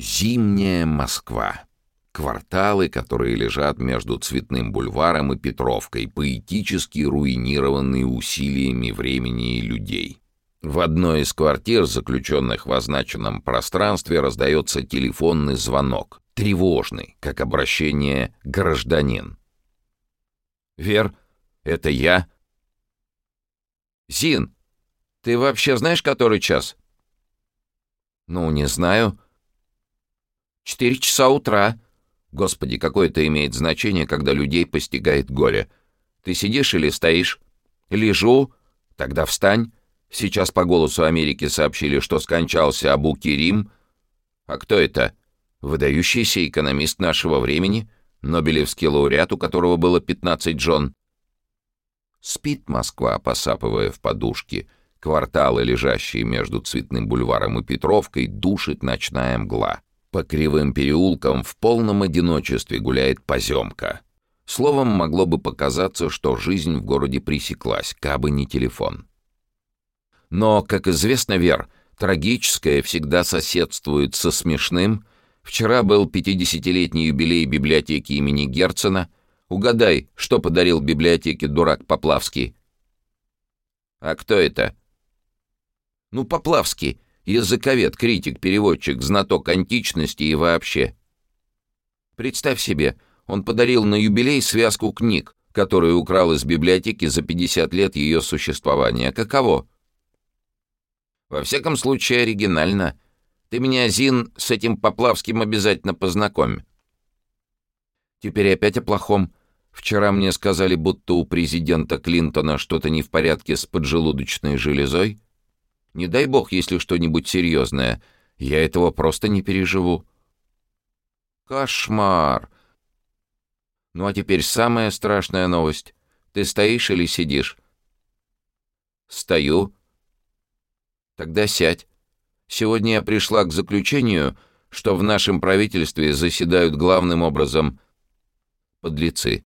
Зимняя Москва. Кварталы, которые лежат между Цветным бульваром и Петровкой, поэтически руинированные усилиями времени и людей. В одной из квартир, заключенных в означенном пространстве, раздается телефонный звонок, тревожный, как обращение «гражданин». «Вер, это я?» «Зин, ты вообще знаешь, который час?» «Ну, не знаю». «Четыре часа утра». Господи, какое это имеет значение, когда людей постигает горе. Ты сидишь или стоишь? Лежу. Тогда встань. Сейчас по голосу Америки сообщили, что скончался Абу Кирим. А кто это? Выдающийся экономист нашего времени, Нобелевский лауреат, у которого было 15 жен. Спит Москва, посапывая в подушке. Кварталы, лежащие между Цветным бульваром и Петровкой, душит ночная мгла. По кривым переулкам в полном одиночестве гуляет поземка. Словом, могло бы показаться, что жизнь в городе пресеклась, кабы не телефон. Но, как известно, Вер, трагическое всегда соседствует со смешным. Вчера был 50-летний юбилей библиотеки имени Герцена. Угадай, что подарил библиотеке дурак Поплавский? А кто это? Ну, Поплавский, языковед, критик, переводчик, знаток античности и вообще. Представь себе, он подарил на юбилей связку книг, которую украл из библиотеки за 50 лет ее существования. Каково? Во всяком случае, оригинально. Ты меня, Зин, с этим Поплавским обязательно познакомь. Теперь опять о плохом. Вчера мне сказали, будто у президента Клинтона что-то не в порядке с поджелудочной железой. Не дай бог, если что-нибудь серьезное. Я этого просто не переживу. Кошмар. Ну а теперь самая страшная новость. Ты стоишь или сидишь? Стою. Тогда сядь. Сегодня я пришла к заключению, что в нашем правительстве заседают главным образом подлецы.